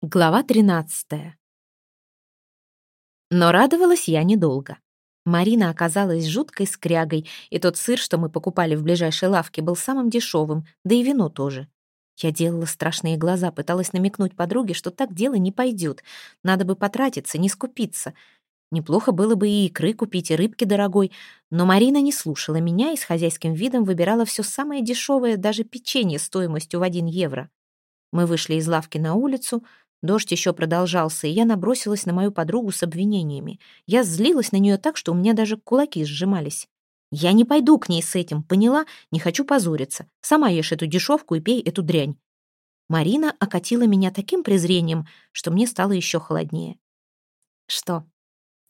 Глава 13. Но радовалась я недолго. Марина оказалась жуткой скрягой, и тот сыр, что мы покупали в ближайшей лавке, был самым дешевым, да и вино тоже. Я делала страшные глаза, пыталась намекнуть подруге, что так дело не пойдет. Надо бы потратиться, не скупиться. Неплохо было бы и икры купить, и рыбки дорогой. Но Марина не слушала меня и с хозяйским видом выбирала все самое дешевое, даже печенье стоимостью в один евро. Мы вышли из лавки на улицу, Дождь еще продолжался, и я набросилась на мою подругу с обвинениями. Я злилась на нее так, что у меня даже кулаки сжимались. «Я не пойду к ней с этим, поняла? Не хочу позориться. Сама ешь эту дешевку и пей эту дрянь». Марина окатила меня таким презрением, что мне стало еще холоднее. «Что,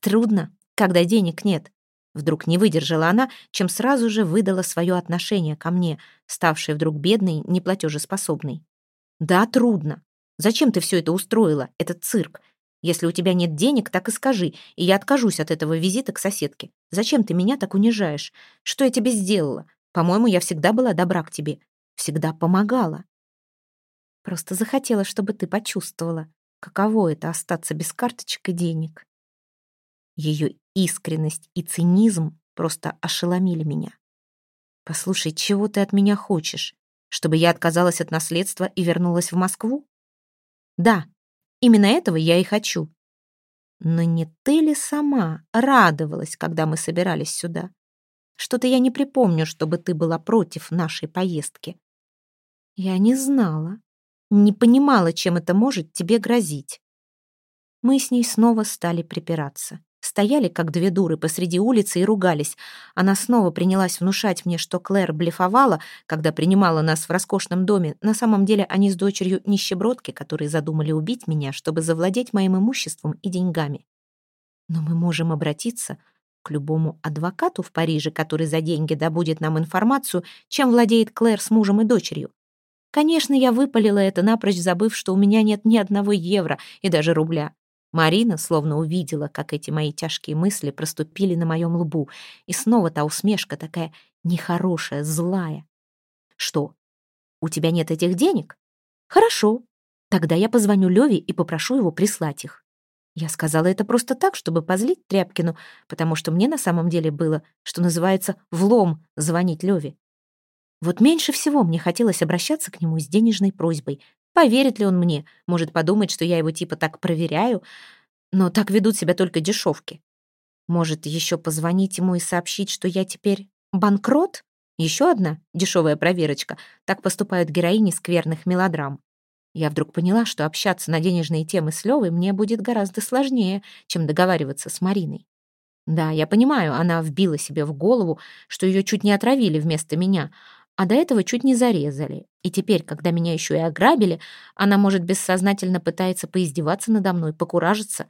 трудно, когда денег нет?» Вдруг не выдержала она, чем сразу же выдала свое отношение ко мне, ставшей вдруг бедной, неплатежеспособной. «Да, трудно. Зачем ты все это устроила, этот цирк? Если у тебя нет денег, так и скажи, и я откажусь от этого визита к соседке. Зачем ты меня так унижаешь? Что я тебе сделала? По-моему, я всегда была добра к тебе. Всегда помогала. Просто захотела, чтобы ты почувствовала, каково это остаться без карточек и денег. Ее искренность и цинизм просто ошеломили меня. «Послушай, чего ты от меня хочешь? Чтобы я отказалась от наследства и вернулась в Москву? Да, именно этого я и хочу. Но не ты ли сама радовалась, когда мы собирались сюда? Что-то я не припомню, чтобы ты была против нашей поездки. Я не знала, не понимала, чем это может тебе грозить. Мы с ней снова стали припираться. Стояли, как две дуры, посреди улицы и ругались. Она снова принялась внушать мне, что Клэр блефовала, когда принимала нас в роскошном доме. На самом деле они с дочерью нищебродки, которые задумали убить меня, чтобы завладеть моим имуществом и деньгами. Но мы можем обратиться к любому адвокату в Париже, который за деньги добудет нам информацию, чем владеет Клэр с мужем и дочерью. Конечно, я выпалила это, напрочь забыв, что у меня нет ни одного евро и даже рубля. Марина словно увидела, как эти мои тяжкие мысли проступили на моем лбу, и снова та усмешка такая нехорошая, злая. «Что, у тебя нет этих денег? Хорошо, тогда я позвоню Леве и попрошу его прислать их». Я сказала это просто так, чтобы позлить Тряпкину, потому что мне на самом деле было, что называется, влом звонить Леве. Вот меньше всего мне хотелось обращаться к нему с денежной просьбой, Поверит ли он мне? Может подумать, что я его типа так проверяю? Но так ведут себя только дешевки. Может, еще позвонить ему и сообщить, что я теперь банкрот? Еще одна дешевая проверочка. Так поступают героини скверных мелодрам. Я вдруг поняла, что общаться на денежные темы с Левой мне будет гораздо сложнее, чем договариваться с Мариной. Да, я понимаю, она вбила себе в голову, что ее чуть не отравили вместо меня, а до этого чуть не зарезали. И теперь, когда меня еще и ограбили, она, может, бессознательно пытается поиздеваться надо мной, покуражиться.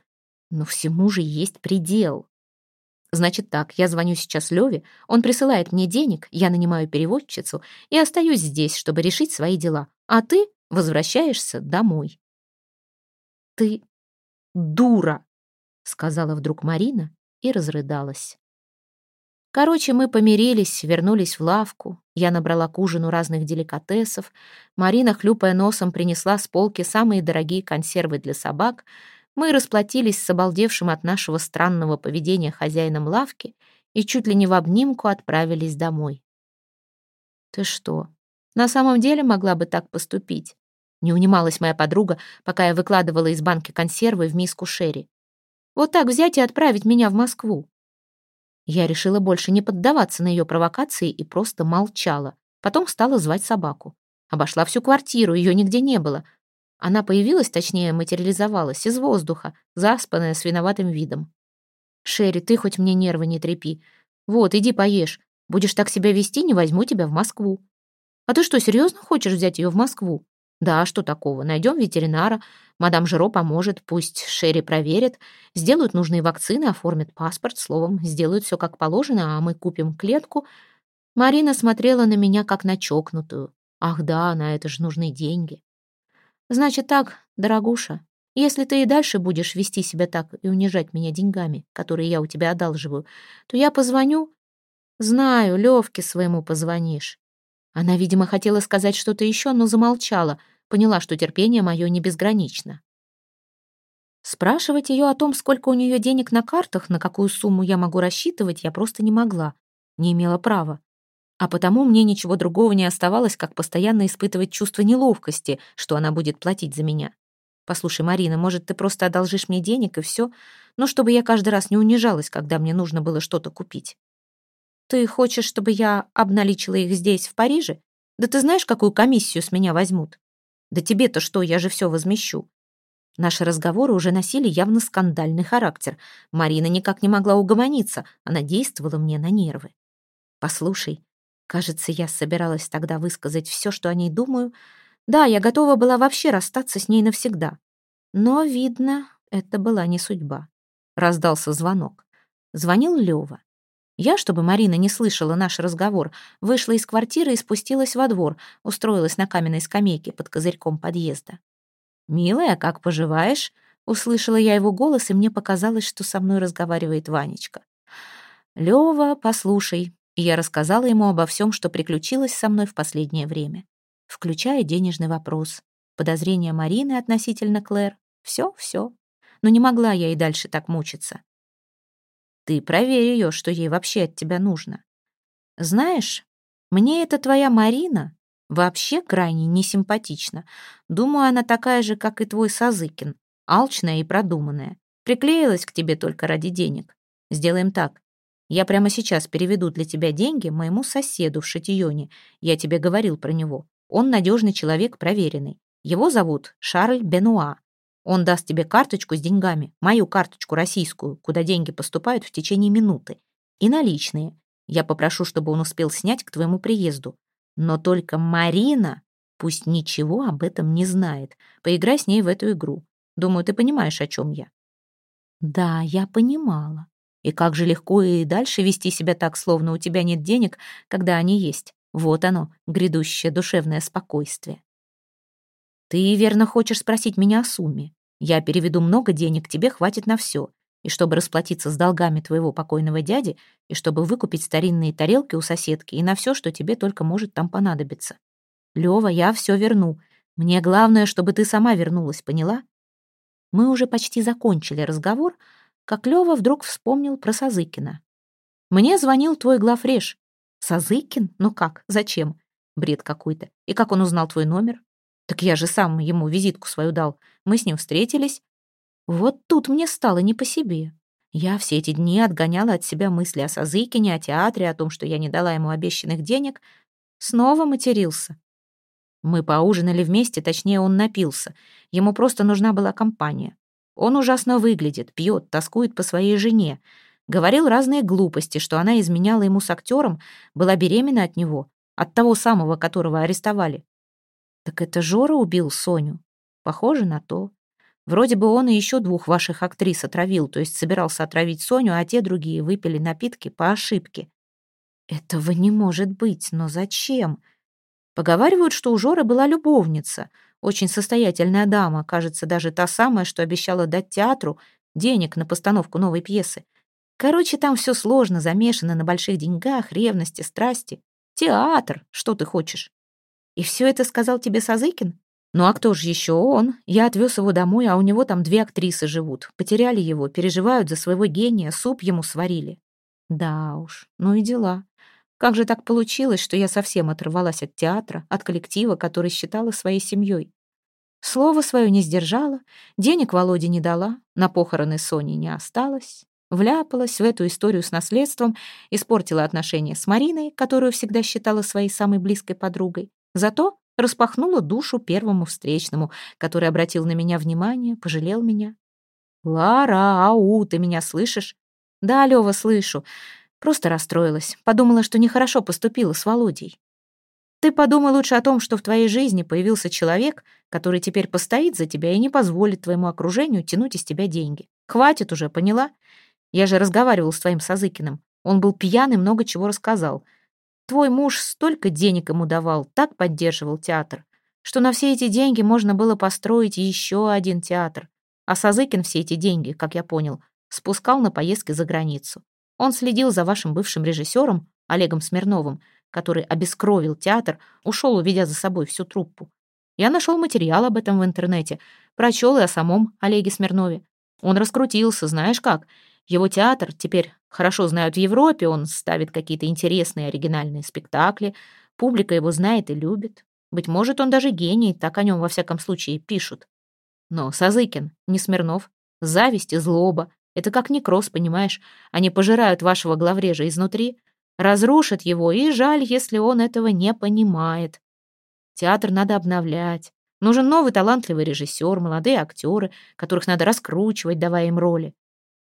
Но всему же есть предел. Значит так, я звоню сейчас Леве, он присылает мне денег, я нанимаю переводчицу и остаюсь здесь, чтобы решить свои дела. А ты возвращаешься домой. «Ты дура!» — сказала вдруг Марина и разрыдалась. Короче, мы помирились, вернулись в лавку. Я набрала к ужину разных деликатесов. Марина, хлюпая носом, принесла с полки самые дорогие консервы для собак. Мы расплатились с обалдевшим от нашего странного поведения хозяином лавки и чуть ли не в обнимку отправились домой. «Ты что, на самом деле могла бы так поступить?» Не унималась моя подруга, пока я выкладывала из банки консервы в миску Шерри. «Вот так взять и отправить меня в Москву?» Я решила больше не поддаваться на ее провокации и просто молчала. Потом стала звать собаку. Обошла всю квартиру, ее нигде не было. Она появилась, точнее, материализовалась из воздуха, заспанная с виноватым видом. «Шерри, ты хоть мне нервы не трепи. Вот, иди поешь. Будешь так себя вести, не возьму тебя в Москву». «А ты что, серьезно хочешь взять ее в Москву?» «Да, что такого? Найдем ветеринара. Мадам Жиро поможет, пусть Шерри проверит, сделают нужные вакцины, оформят паспорт, словом, сделают все как положено, а мы купим клетку». Марина смотрела на меня как на чокнутую. «Ах да, на это же нужны деньги». «Значит так, дорогуша, если ты и дальше будешь вести себя так и унижать меня деньгами, которые я у тебя одалживаю, то я позвоню. Знаю, Левке своему позвонишь. Она, видимо, хотела сказать что-то еще, но замолчала, поняла, что терпение мое не безгранично. Спрашивать ее о том, сколько у нее денег на картах, на какую сумму я могу рассчитывать, я просто не могла, не имела права. А потому мне ничего другого не оставалось, как постоянно испытывать чувство неловкости, что она будет платить за меня. Послушай, Марина, может, ты просто одолжишь мне денег и все, но чтобы я каждый раз не унижалась, когда мне нужно было что-то купить. Ты хочешь, чтобы я обналичила их здесь, в Париже? Да ты знаешь, какую комиссию с меня возьмут? Да тебе-то что, я же все возмещу. Наши разговоры уже носили явно скандальный характер. Марина никак не могла угомониться, она действовала мне на нервы. «Послушай, кажется, я собиралась тогда высказать все, что о ней думаю. Да, я готова была вообще расстаться с ней навсегда. Но, видно, это была не судьба». Раздался звонок. Звонил Лёва. Я, чтобы Марина не слышала наш разговор, вышла из квартиры и спустилась во двор, устроилась на каменной скамейке под козырьком подъезда. «Милая, как поживаешь?» Услышала я его голос, и мне показалось, что со мной разговаривает Ванечка. «Лёва, послушай». И я рассказала ему обо всем, что приключилось со мной в последнее время, включая денежный вопрос, подозрения Марины относительно Клэр. Все, все. Но не могла я и дальше так мучиться. Ты проверь ее, что ей вообще от тебя нужно. Знаешь, мне эта твоя Марина Вообще крайне несимпатична. Думаю, она такая же, как и твой Сазыкин. Алчная и продуманная. Приклеилась к тебе только ради денег. Сделаем так. Я прямо сейчас переведу для тебя деньги моему соседу в Шатионе. Я тебе говорил про него. Он надежный человек, проверенный. Его зовут Шарль Бенуа. Он даст тебе карточку с деньгами, мою карточку российскую, куда деньги поступают в течение минуты. И наличные. Я попрошу, чтобы он успел снять к твоему приезду. Но только Марина пусть ничего об этом не знает. Поиграй с ней в эту игру. Думаю, ты понимаешь, о чем я. Да, я понимала. И как же легко и дальше вести себя так, словно у тебя нет денег, когда они есть. Вот оно, грядущее душевное спокойствие. Ты верно хочешь спросить меня о сумме. Я переведу много денег, тебе хватит на все и чтобы расплатиться с долгами твоего покойного дяди, и чтобы выкупить старинные тарелки у соседки и на все, что тебе только может там понадобиться. Лева, я все верну. Мне главное, чтобы ты сама вернулась, поняла? Мы уже почти закончили разговор, как Лева вдруг вспомнил про Сазыкина. Мне звонил твой главреж. Сазыкин? Ну как? Зачем? Бред какой-то. И как он узнал твой номер? Так я же сам ему визитку свою дал. Мы с ним встретились, вот тут мне стало не по себе. Я все эти дни отгоняла от себя мысли о Сазыкине, о театре, о том, что я не дала ему обещанных денег. Снова матерился. Мы поужинали вместе, точнее, он напился. Ему просто нужна была компания. Он ужасно выглядит, пьет, тоскует по своей жене. Говорил разные глупости, что она изменяла ему с актером, была беременна от него, от того самого, которого арестовали. Так это Жора убил Соню? Похоже на то. Вроде бы он и еще двух ваших актрис отравил, то есть собирался отравить Соню, а те другие выпили напитки по ошибке. Этого не может быть, но зачем? Поговаривают, что у Жоры была любовница, очень состоятельная дама, кажется, даже та самая, что обещала дать театру денег на постановку новой пьесы. Короче, там все сложно, замешано на больших деньгах, ревности, страсти. Театр, что ты хочешь? И все это сказал тебе Сазыкин? Ну а кто же еще он? Я отвез его домой, а у него там две актрисы живут. Потеряли его, переживают за своего гения, суп ему сварили. Да уж, ну и дела. Как же так получилось, что я совсем оторвалась от театра, от коллектива, который считала своей семьей? Слово свое не сдержала, денег Володе не дала, на похороны Сони не осталось. Вляпалась в эту историю с наследством, испортила отношения с Мариной, которую всегда считала своей самой близкой подругой. Зато распахнула душу первому встречному, который обратил на меня внимание, пожалел меня. «Лара, ау, ты меня слышишь?» «Да, Лёва, слышу. Просто расстроилась. Подумала, что нехорошо поступила с Володей. Ты подумай лучше о том, что в твоей жизни появился человек, который теперь постоит за тебя и не позволит твоему окружению тянуть из тебя деньги. Хватит уже, поняла? Я же разговаривал с твоим Сазыкиным. Он был пьян и много чего рассказал. Твой муж столько денег ему давал, так поддерживал театр, что на все эти деньги можно было построить еще один театр. А Сазыкин все эти деньги, как я понял, спускал на поездки за границу. Он следил за вашим бывшим режиссером, Олегом Смирновым, который обескровил театр, ушел, уведя за собой всю труппу. Я нашел материал об этом в интернете, прочел и о самом Олеге Смирнове. Он раскрутился, знаешь как? Его театр теперь хорошо знают в Европе, он ставит какие-то интересные оригинальные спектакли, публика его знает и любит. Быть может, он даже гений, так о нем во всяком случае пишут. Но Сазыкин, не Смирнов, зависть и злоба — это как некроз, понимаешь? Они пожирают вашего главрежа изнутри, разрушат его, и жаль, если он этого не понимает. Театр надо обновлять. Нужен новый талантливый режиссер, молодые актеры, которых надо раскручивать, давая им роли.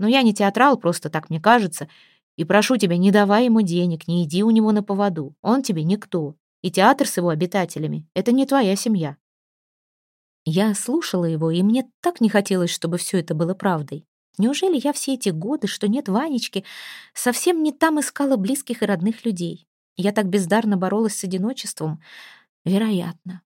Но я не театрал, просто так мне кажется. И прошу тебя, не давай ему денег, не иди у него на поводу. Он тебе никто. И театр с его обитателями — это не твоя семья. Я слушала его, и мне так не хотелось, чтобы все это было правдой. Неужели я все эти годы, что нет Ванечки, совсем не там искала близких и родных людей? Я так бездарно боролась с одиночеством. Вероятно.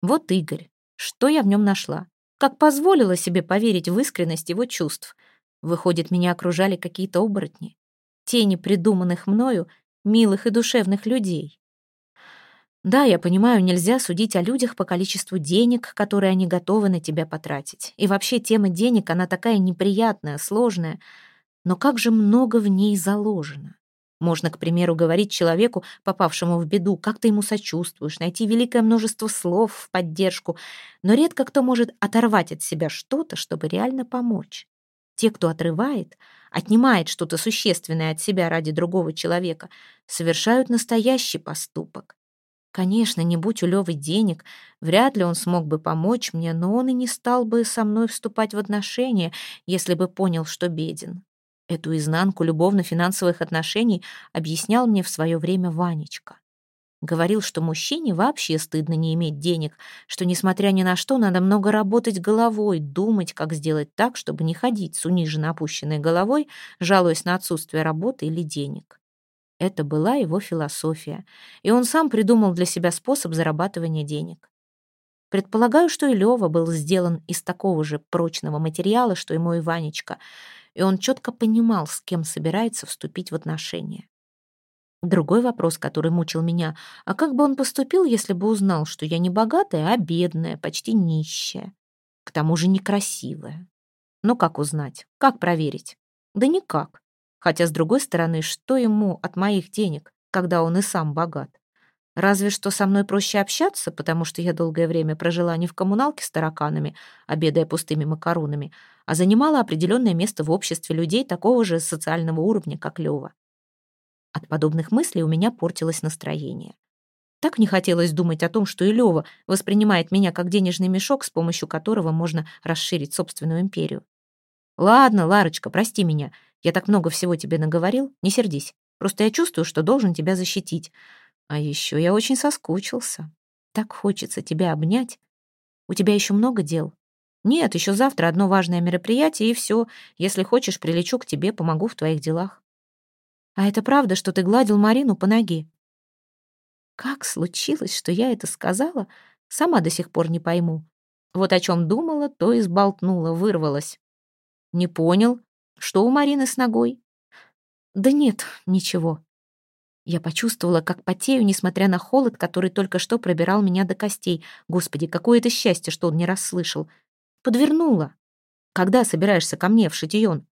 Вот Игорь. Что я в нем нашла? Как позволила себе поверить в искренность его чувств? Выходит, меня окружали какие-то оборотни. Тени придуманных мною, милых и душевных людей. Да, я понимаю, нельзя судить о людях по количеству денег, которые они готовы на тебя потратить. И вообще тема денег, она такая неприятная, сложная. Но как же много в ней заложено. Можно, к примеру, говорить человеку, попавшему в беду, как ты ему сочувствуешь, найти великое множество слов в поддержку, но редко кто может оторвать от себя что-то, чтобы реально помочь. Те, кто отрывает, отнимает что-то существенное от себя ради другого человека, совершают настоящий поступок. Конечно, не будь у Лёвы денег, вряд ли он смог бы помочь мне, но он и не стал бы со мной вступать в отношения, если бы понял, что беден. Эту изнанку любовно-финансовых отношений объяснял мне в свое время Ванечка. Говорил, что мужчине вообще стыдно не иметь денег, что, несмотря ни на что, надо много работать головой, думать, как сделать так, чтобы не ходить с униженно опущенной головой, жалуясь на отсутствие работы или денег. Это была его философия, и он сам придумал для себя способ зарабатывания денег. Предполагаю, что и Лёва был сделан из такого же прочного материала, что и мой Ванечка — и он четко понимал, с кем собирается вступить в отношения. Другой вопрос, который мучил меня, а как бы он поступил, если бы узнал, что я не богатая, а бедная, почти нищая, к тому же некрасивая? Ну как узнать? Как проверить? Да никак. Хотя, с другой стороны, что ему от моих денег, когда он и сам богат? Разве что со мной проще общаться, потому что я долгое время прожила не в коммуналке с тараканами, обедая пустыми макаронами, а занимала определенное место в обществе людей такого же социального уровня, как Лёва. От подобных мыслей у меня портилось настроение. Так не хотелось думать о том, что и Лёва воспринимает меня как денежный мешок, с помощью которого можно расширить собственную империю. «Ладно, Ларочка, прости меня. Я так много всего тебе наговорил. Не сердись. Просто я чувствую, что должен тебя защитить. А еще я очень соскучился. Так хочется тебя обнять. У тебя еще много дел? Нет, еще завтра одно важное мероприятие, и все. Если хочешь, прилечу к тебе, помогу в твоих делах. А это правда, что ты гладил Марину по ноге? Как случилось, что я это сказала, сама до сих пор не пойму. Вот о чем думала, то и сболтнула, вырвалась. Не понял, что у Марины с ногой? Да нет, ничего. Я почувствовала, как потею, несмотря на холод, который только что пробирал меня до костей. Господи, какое это счастье, что он не расслышал. Подвернула. Когда собираешься ко мне в Шатион?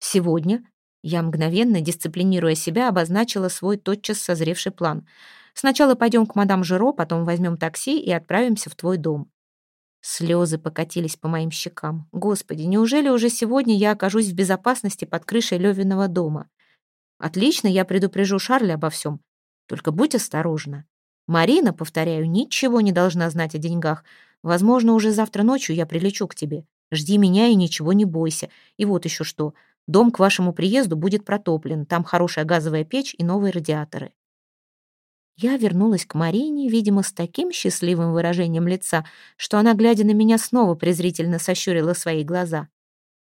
Сегодня. Я, мгновенно, дисциплинируя себя, обозначила свой тотчас созревший план. Сначала пойдем к мадам Жиро, потом возьмем такси и отправимся в твой дом. Слезы покатились по моим щекам. Господи, неужели уже сегодня я окажусь в безопасности под крышей Левиного дома? Отлично, я предупрежу Шарля обо всем. Только будь осторожна. Марина, повторяю, ничего не должна знать о деньгах. Возможно, уже завтра ночью я прилечу к тебе. Жди меня и ничего не бойся. И вот еще что. Дом к вашему приезду будет протоплен. Там хорошая газовая печь и новые радиаторы. Я вернулась к Марине, видимо, с таким счастливым выражением лица, что она, глядя на меня, снова презрительно сощурила свои глаза.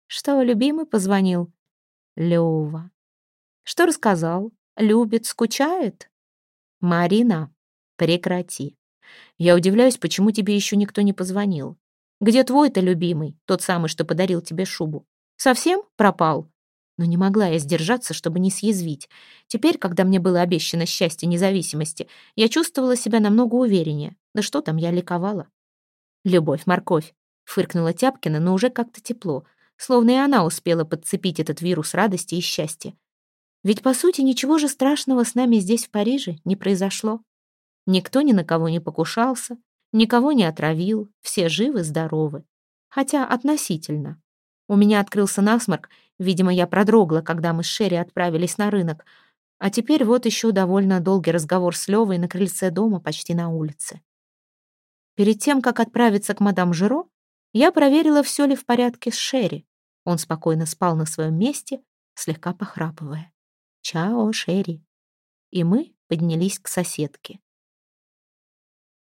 «Что, любимый позвонил?» «Лёва, что рассказал? Любит, скучает? Марина, прекрати. Я удивляюсь, почему тебе еще никто не позвонил. Где твой-то любимый, тот самый, что подарил тебе шубу? Совсем пропал? Но не могла я сдержаться, чтобы не съязвить. Теперь, когда мне было обещано счастье независимости, я чувствовала себя намного увереннее. Да что там, я ликовала. «Любовь, морковь», — фыркнула Тяпкина, но уже как-то тепло. словно и она успела подцепить этот вирус радости и счастья. Ведь, по сути, ничего же страшного с нами здесь, в Париже, не произошло. Никто ни на кого не покушался, никого не отравил, все живы-здоровы. Хотя относительно. У меня открылся насморк, видимо, я продрогла, когда мы с Шерри отправились на рынок. А теперь вот еще довольно долгий разговор с Левой на крыльце дома, почти на улице. Перед тем, как отправиться к мадам Жиро, я проверила, все ли в порядке с Шерри. Он спокойно спал на своем месте, слегка похрапывая. «Чао, Шерри». И мы поднялись к соседке.